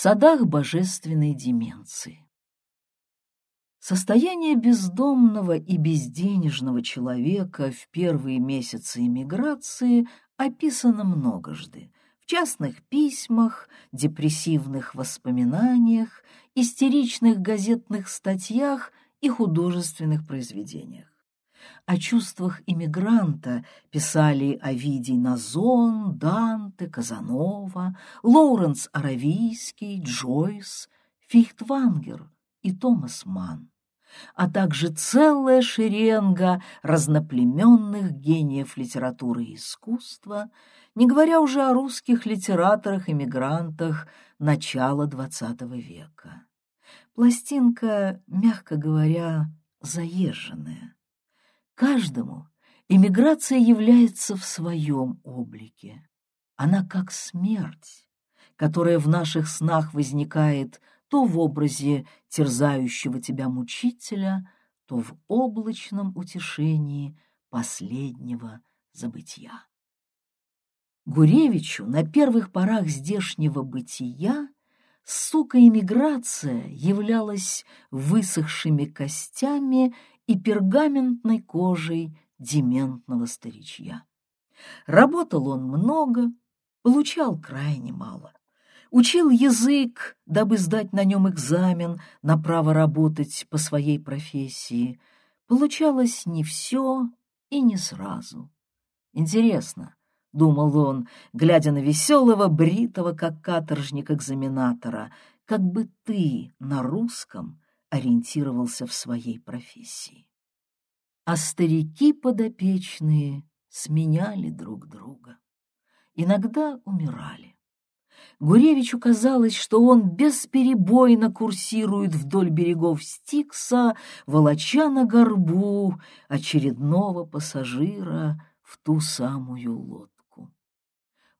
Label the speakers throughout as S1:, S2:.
S1: садах божественной деменции. Состояние бездомного и безденежного человека в первые месяцы эмиграции описано многожды в частных письмах, депрессивных воспоминаниях, истеричных газетных статьях и художественных произведениях. О чувствах иммигранта писали Овидий Назон, Данте, Казанова, Лоуренс Аравийский, Джойс, Фихтвангер и Томас Манн, а также целая шеренга разноплеменных гениев литературы и искусства, не говоря уже о русских литераторах-иммигрантах начала XX века. Пластинка, мягко говоря, заезженная. Каждому иммиграция является в своем облике. Она как смерть, которая в наших снах возникает то в образе терзающего тебя мучителя, то в облачном утешении последнего забытия. Гуревичу на первых порах здешнего бытия сука иммиграция являлась высохшими костями и пергаментной кожей дементного старичья. Работал он много, получал крайне мало. Учил язык, дабы сдать на нем экзамен на право работать по своей профессии. Получалось не все и не сразу. Интересно, — думал он, глядя на веселого, бритого, как каторжник экзаменатора, как бы ты на русском ориентировался в своей профессии. А старики подопечные сменяли друг друга. Иногда умирали. Гуревичу казалось, что он бесперебойно курсирует вдоль берегов Стикса, волоча на горбу очередного пассажира в ту самую лодку.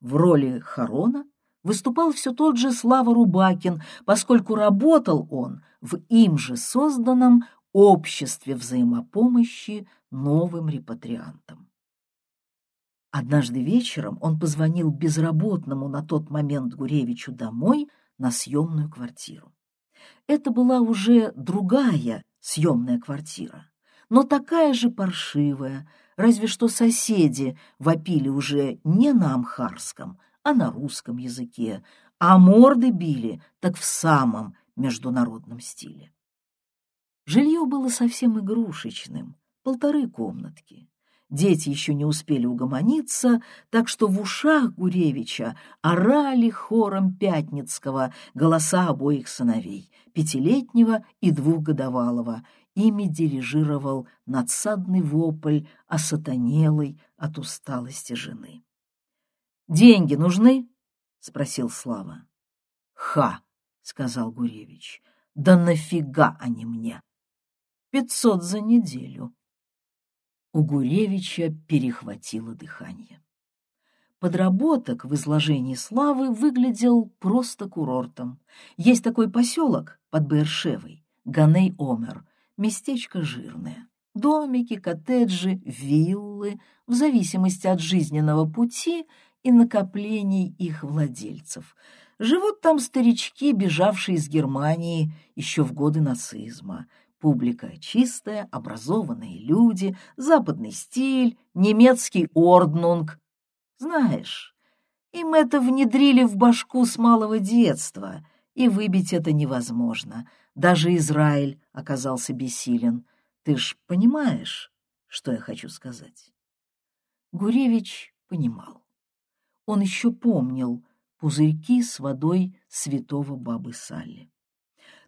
S1: В роли Харона выступал все тот же Слава Рубакин, поскольку работал он в им же созданном обществе взаимопомощи новым репатриантам. Однажды вечером он позвонил безработному на тот момент Гуревичу домой на съемную квартиру. Это была уже другая съемная квартира, но такая же паршивая, разве что соседи вопили уже не на амхарском, а на русском языке, а морды били так в самом международном стиле. Жилье было совсем игрушечным, полторы комнатки. Дети еще не успели угомониться, так что в ушах Гуревича орали хором Пятницкого голоса обоих сыновей, пятилетнего и двухгодовалого. Ими дирижировал надсадный вопль, осатанелый от усталости жены. «Деньги нужны?» — спросил Слава. «Ха!» — сказал Гуревич. «Да нафига они мне?» «Пятьсот за неделю». У Гуревича перехватило дыхание. Подработок в изложении славы выглядел просто курортом. Есть такой поселок под Бершевой, Ганей-Омер, местечко жирное. Домики, коттеджи, виллы, в зависимости от жизненного пути и накоплений их владельцев. Живут там старички, бежавшие из Германии еще в годы нацизма. Публика чистая, образованные люди, западный стиль, немецкий орднунг. Знаешь, им это внедрили в башку с малого детства, и выбить это невозможно. Даже Израиль оказался бессилен. Ты ж понимаешь, что я хочу сказать? Гуревич понимал. Он еще помнил пузырьки с водой святого бабы Салли.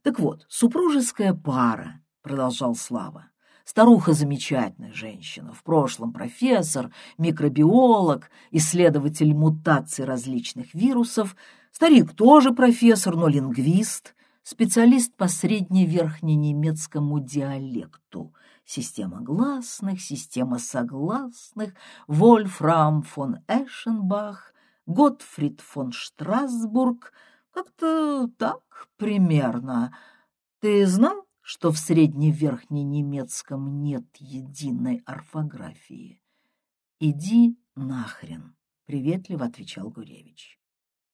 S1: Так вот, супружеская пара, продолжал Слава. Старуха замечательная женщина, в прошлом профессор, микробиолог, исследователь мутаций различных вирусов. Старик тоже профессор, но лингвист, специалист по средневерхненемецкому диалекту. Система гласных, система согласных, Вольфрам фон Эшенбах, Готфрид фон Штрасбург. Как-то так примерно. Ты знал, что в средневерхненемецком нет единой орфографии? «Иди нахрен», — приветливо отвечал Гуревич.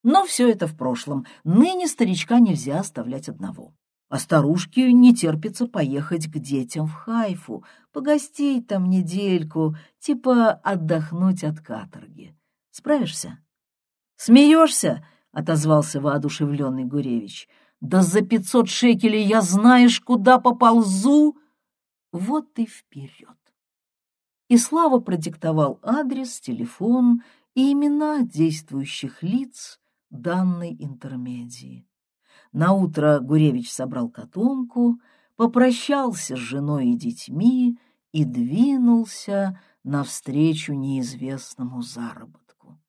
S1: Но все это в прошлом. Ныне старичка нельзя оставлять одного. А старушке не терпится поехать к детям в Хайфу, погостить там недельку, типа отдохнуть от каторги. Справишься? Смеешься? — отозвался воодушевленный Гуревич. «Да за пятьсот шекелей я знаешь, куда поползу!» Вот и вперед. И Слава продиктовал адрес, телефон и имена действующих лиц данной интермедии. Наутро Гуревич собрал котомку, попрощался с женой и детьми и двинулся навстречу неизвестному заработку.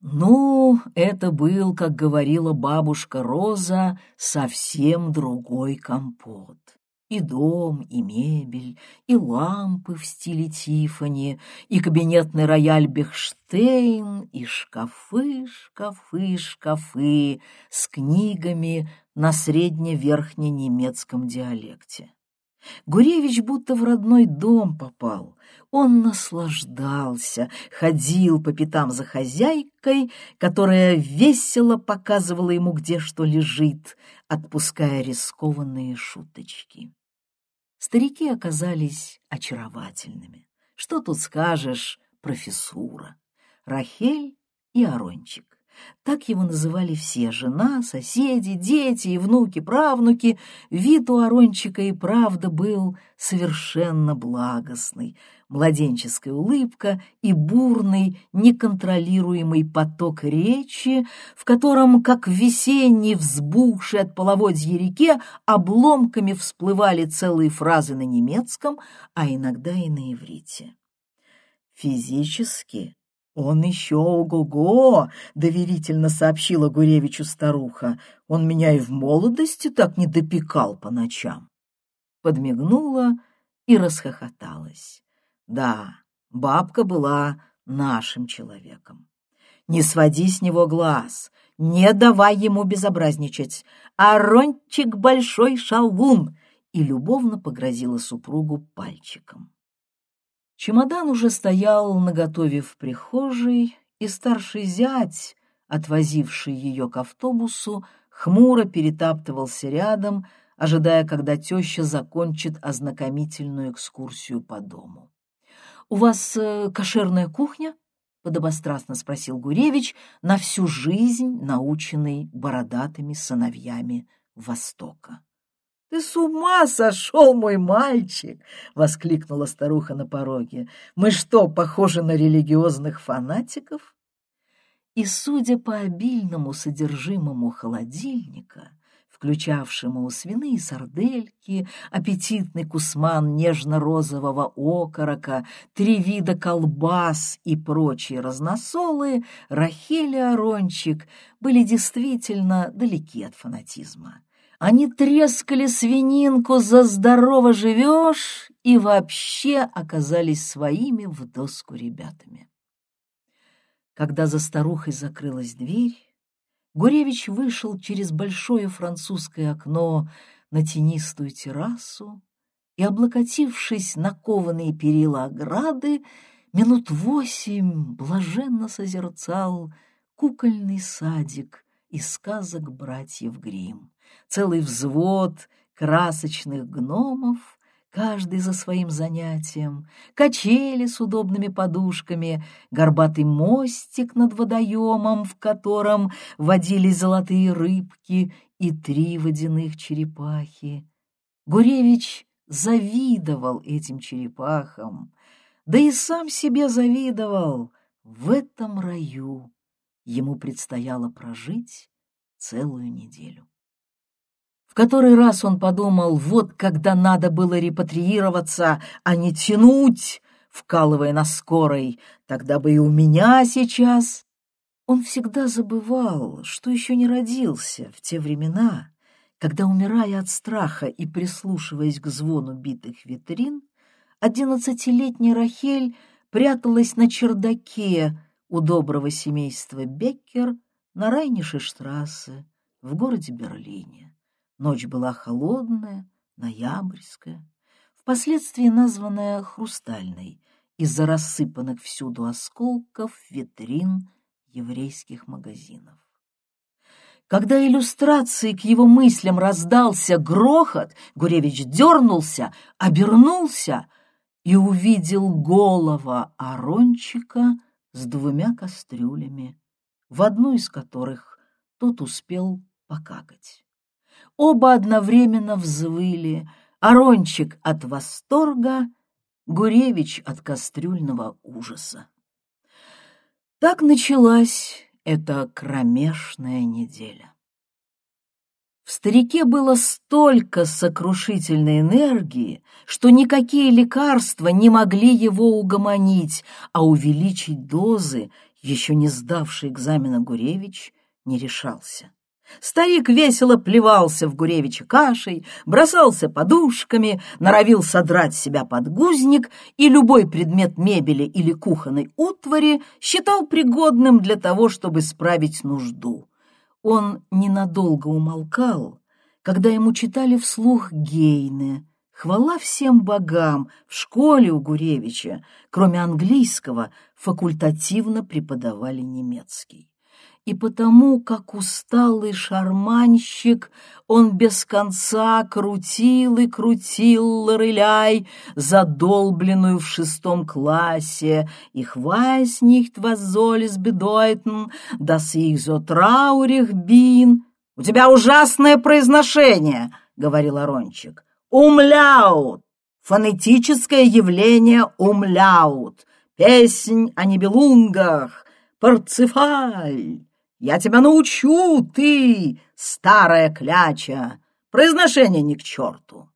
S1: Ну, это был, как говорила бабушка Роза, совсем другой компот. И дом, и мебель, и лампы в стиле Тиффани, и кабинетный рояль Бехштейн, и шкафы, шкафы, шкафы с книгами на средне-верхненемецком диалекте. Гуревич будто в родной дом попал. Он наслаждался, ходил по пятам за хозяйкой, которая весело показывала ему, где что лежит, отпуская рискованные шуточки. Старики оказались очаровательными. Что тут скажешь, профессура. Рахель и Арончик. Так его называли все — жена, соседи, дети и внуки, правнуки. Вид у Арончика и правда был совершенно благостный. Младенческая улыбка и бурный, неконтролируемый поток речи, в котором, как в весенней, взбухшей от половодья реке, обломками всплывали целые фразы на немецком, а иногда и на иврите. Физически «Он еще ого-го!» — доверительно сообщила Гуревичу старуха. «Он меня и в молодости так не допекал по ночам». Подмигнула и расхохоталась. Да, бабка была нашим человеком. Не своди с него глаз, не давай ему безобразничать. Арончик большой шалун!» И любовно погрозила супругу пальчиком. Чемодан уже стоял наготове в прихожей, и старший зять, отвозивший ее к автобусу, хмуро перетаптывался рядом, ожидая, когда теща закончит ознакомительную экскурсию по дому. — У вас э, кошерная кухня? — подобострастно спросил Гуревич, на всю жизнь наученный бородатыми сыновьями Востока. «Ты с ума сошел, мой мальчик!» — воскликнула старуха на пороге. «Мы что, похожи на религиозных фанатиков?» И, судя по обильному содержимому холодильника, включавшему свиные сардельки, аппетитный кусман нежно-розового окорока, три вида колбас и прочие разносолы, Рахель и Арончик были действительно далеки от фанатизма. Они трескали свининку за здорово живешь и вообще оказались своими в доску ребятами. Когда за старухой закрылась дверь, Гуревич вышел через большое французское окно на тенистую террасу и, облокотившись на кованые перила ограды, минут восемь блаженно созерцал кукольный садик из сказок братьев Гримм целый взвод красочных гномов, каждый за своим занятием, качели с удобными подушками, горбатый мостик над водоемом, в котором водились золотые рыбки и три водяных черепахи. Гуревич завидовал этим черепахам, да и сам себе завидовал. В этом раю ему предстояло прожить целую неделю который раз он подумал, вот когда надо было репатриироваться, а не тянуть, вкалывая на скорой, тогда бы и у меня сейчас. Он всегда забывал, что еще не родился в те времена, когда, умирая от страха и прислушиваясь к звону битых витрин, одиннадцатилетняя Рахель пряталась на чердаке у доброго семейства Беккер на Райнише-штрассе в городе Берлине. Ночь была холодная, ноябрьская, впоследствии названная «хрустальной» из-за рассыпанных всюду осколков, витрин, еврейских магазинов. Когда иллюстрации к его мыслям раздался грохот, Гуревич дернулся, обернулся и увидел голова Арончика с двумя кастрюлями, в одну из которых тот успел покакать. Оба одновременно взвыли, Арончик от восторга, Гуревич от кастрюльного ужаса. Так началась эта кромешная неделя. В старике было столько сокрушительной энергии, что никакие лекарства не могли его угомонить, а увеличить дозы, еще не сдавший экзамена Гуревич, не решался. Старик весело плевался в Гуревича кашей, бросался подушками, норовил содрать себя подгузник и любой предмет мебели или кухонной утвари считал пригодным для того, чтобы справить нужду. Он ненадолго умолкал, когда ему читали вслух Гейне. Хвала всем богам, в школе у Гуревича, кроме английского, факультативно преподавали немецкий и потому, как усталый шарманщик, он без конца крутил и крутил лореляй, задолбленную в шестом классе. «Ich weiß nicht, was soll es bedeuten, dass ich so traurig bin». «У тебя ужасное произношение», — говорил Арончик. «Умляут! Фонетическое явление умляут! Песнь о небелунгах! Парцефаль!» Я тебя научу, ты, старая кляча! Произношение ни к черту!»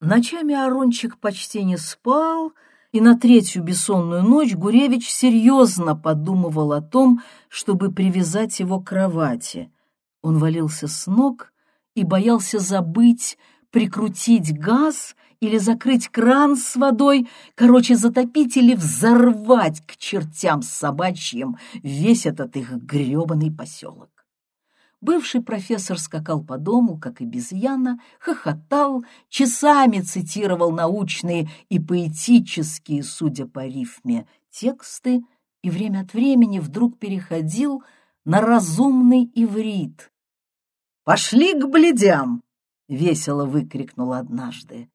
S1: Ночами Арончик почти не спал, и на третью бессонную ночь Гуревич серьезно подумывал о том, чтобы привязать его к кровати. Он валился с ног и боялся забыть прикрутить газ или закрыть кран с водой, короче, затопить или взорвать к чертям собачьим весь этот их гребаный поселок. Бывший профессор скакал по дому, как обезьяна, хохотал, часами цитировал научные и поэтические, судя по рифме, тексты и время от времени вдруг переходил на разумный иврит. «Пошли к бледям!» — весело выкрикнул однажды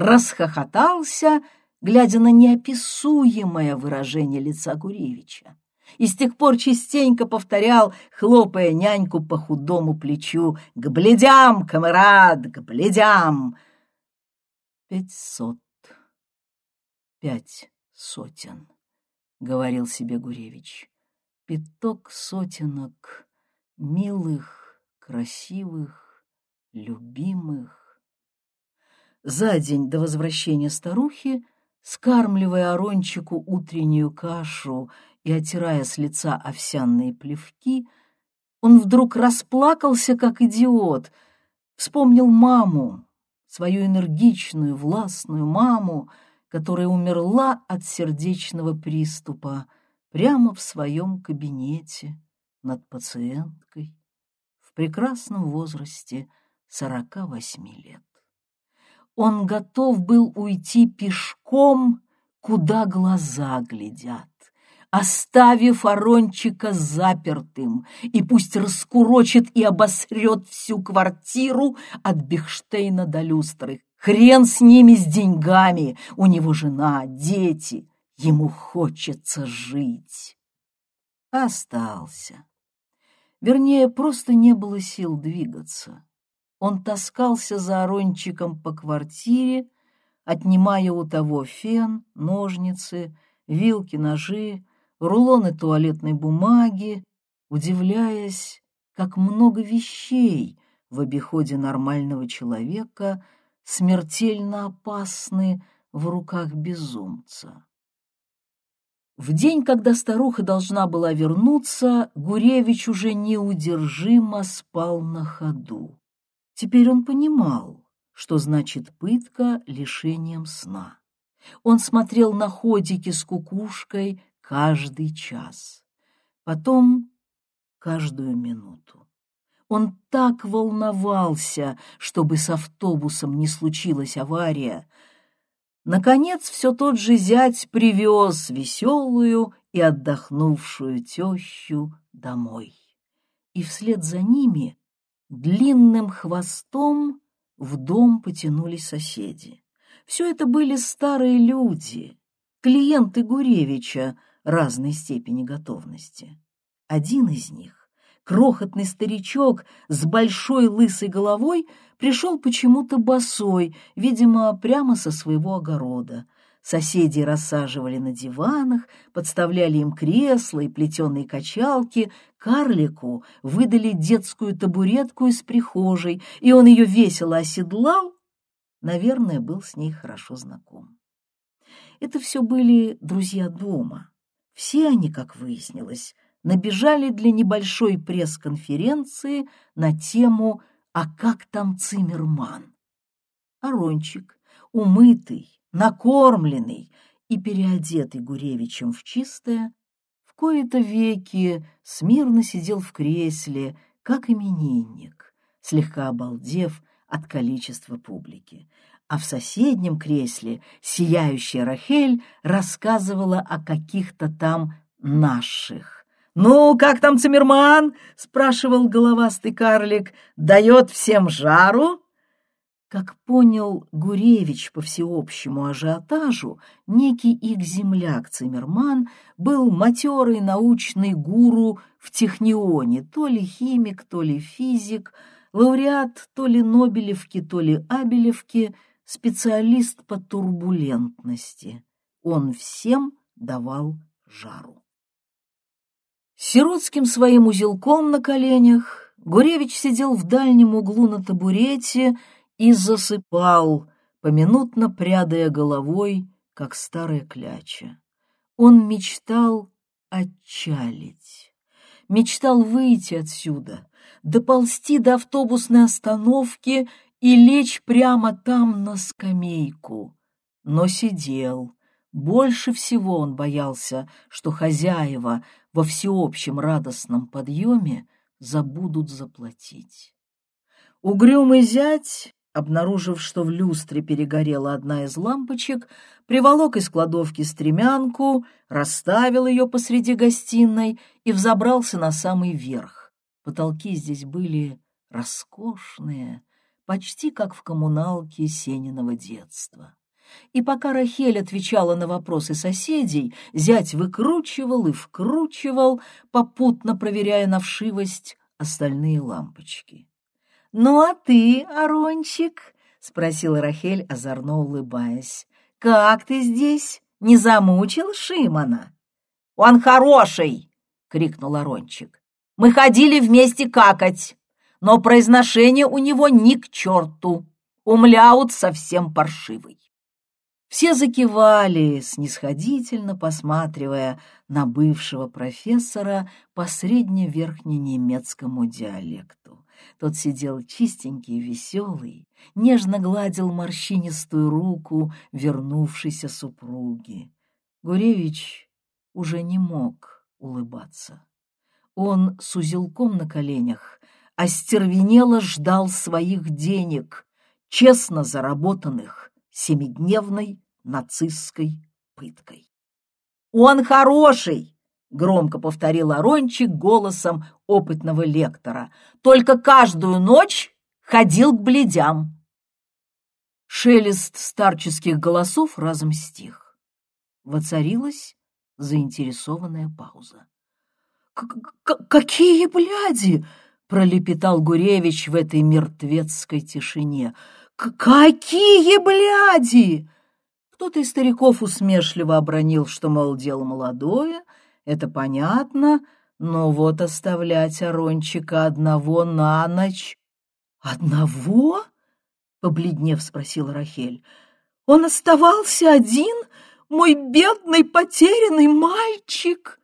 S1: расхохотался, глядя на неописуемое выражение лица Гуревича. И с тех пор частенько повторял, хлопая няньку по худому плечу, «К бледям, камарад, к бледям!» «Пятьсот, пять сотен», — говорил себе Гуревич. «Пяток сотенок милых, красивых, любимых, за день до возвращения старухи, скармливая Арончику утреннюю кашу и отирая с лица овсяные плевки, он вдруг расплакался, как идиот, вспомнил маму, свою энергичную, властную маму, которая умерла от сердечного приступа прямо в своем кабинете над пациенткой в прекрасном возрасте сорока восьми лет он готов был уйти пешком, куда глаза глядят, оставив Арончика запертым, и пусть раскурочит и обосрет всю квартиру от Бехштейна до люстры. Хрен с ними, с деньгами, у него жена, дети, ему хочется жить. Остался. Вернее, просто не было сил двигаться. Он таскался за Арончиком по квартире, отнимая у того фен, ножницы, вилки, ножи, рулоны туалетной бумаги, удивляясь, как много вещей в обиходе нормального человека смертельно опасны в руках безумца. В день, когда старуха должна была вернуться, Гуревич уже неудержимо спал на ходу. Теперь он понимал, что значит пытка лишением сна. Он смотрел на ходики с кукушкой каждый час, потом каждую минуту. Он так волновался, чтобы с автобусом не случилась авария. Наконец, все тот же зять привез веселую и отдохнувшую тещу домой. И вслед за ними длинным хвостом в дом потянулись соседи. Все это были старые люди, клиенты Гуревича разной степени готовности. Один из них, крохотный старичок с большой лысой головой, пришел почему-то босой, видимо, прямо со своего огорода. Соседи рассаживали на диванах, подставляли им кресла и плетеные качалки. Карлику выдали детскую табуретку из прихожей, и он ее весело оседлал. Наверное, был с ней хорошо знаком. Это все были друзья дома. Все они, как выяснилось, набежали для небольшой пресс-конференции на тему «А как там Циммерман?». Арончик, умытый, накормленный и переодетый Гуревичем в чистое, в кои-то веки смирно сидел в кресле, как именинник, слегка обалдев от количества публики. А в соседнем кресле сияющая Рахель рассказывала о каких-то там наших. «Ну, как там Циммерман?» — спрашивал головастый карлик. «Дает всем жару?» Как понял Гуревич по всеобщему ажиотажу, некий их земляк Циммерман был матерый научный гуру в Технионе, то ли химик, то ли физик, лауреат то ли Нобелевки, то ли Абелевки, специалист по турбулентности. Он всем давал жару. Сиротским своим узелком на коленях Гуревич сидел в дальнем углу на табурете и засыпал, поминутно прядая головой, как старая кляча. Он мечтал отчалить, мечтал выйти отсюда, доползти до автобусной остановки и лечь прямо там на скамейку. Но сидел. Больше всего он боялся, что хозяева во всеобщем радостном подъеме забудут заплатить. Угрюмый зять обнаружив, что в люстре перегорела одна из лампочек, приволок из кладовки стремянку, расставил ее посреди гостиной и взобрался на самый верх. Потолки здесь были роскошные, почти как в коммуналке Сениного детства. И пока Рахель отвечала на вопросы соседей, зять выкручивал и вкручивал, попутно проверяя на вшивость остальные лампочки. «Ну а ты, Арончик?» — спросила Рахель, озорно улыбаясь. «Как ты здесь? Не замучил Шимона?» «Он хороший!» — крикнул Арончик. «Мы ходили вместе какать, но произношение у него ни к черту. Умляут совсем паршивый». Все закивали, снисходительно посматривая на бывшего профессора по средневерхненемецкому диалекту. Тот сидел чистенький веселый, нежно гладил морщинистую руку вернувшейся супруги. Гуревич уже не мог улыбаться. Он с узелком на коленях остервенело ждал своих денег, честно заработанных семидневной нацистской пыткой. «Он хороший!» — громко повторил Арончик голосом опытного лектора. «Только каждую ночь ходил к бледям». Шелест старческих голосов разом стих. Воцарилась заинтересованная пауза. «Какие бляди!» — пролепетал Гуревич в этой мертвецкой тишине. «Какие бляди!» Кто-то из стариков усмешливо обронил, что, мол, дело молодое — это понятно, но вот оставлять Арончика одного на ночь... «Одного?» — побледнев спросила Рахель. «Он оставался один, мой бедный потерянный мальчик!»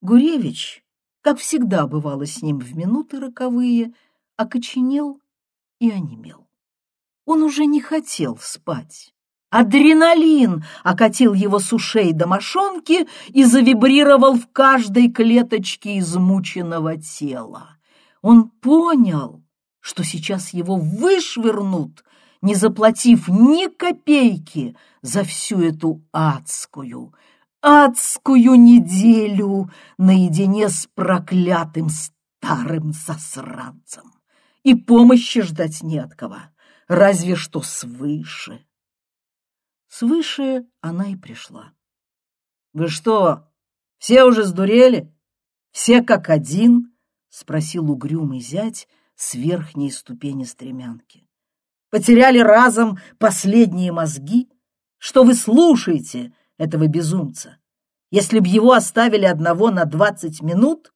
S1: Гуревич, как всегда бывало с ним в минуты роковые, окоченел и онемел. Он уже не хотел спать. Адреналин окатил его с ушей до мошонки и завибрировал в каждой клеточке измученного тела. Он понял, что сейчас его вышвырнут, не заплатив ни копейки за всю эту адскую, адскую неделю наедине с проклятым старым засранцем. И помощи ждать не от кого, разве что свыше. Свыше она и пришла. — Вы что, все уже сдурели? Все как один? — спросил угрюмый зять с верхней ступени стремянки. — Потеряли разом последние мозги? Что вы слушаете этого безумца? Если б его оставили одного на двадцать минут,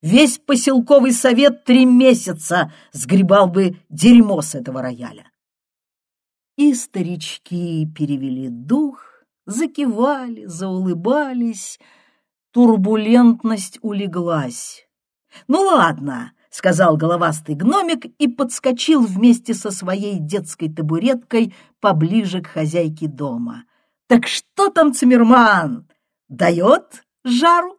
S1: весь поселковый совет три месяца сгребал бы дерьмо с этого рояля. И старички перевели дух, закивали, заулыбались. Турбулентность улеглась. «Ну ладно», — сказал головастый гномик и подскочил вместе со своей детской табуреткой поближе к хозяйке дома. «Так что там Цимерман? Дает жару?»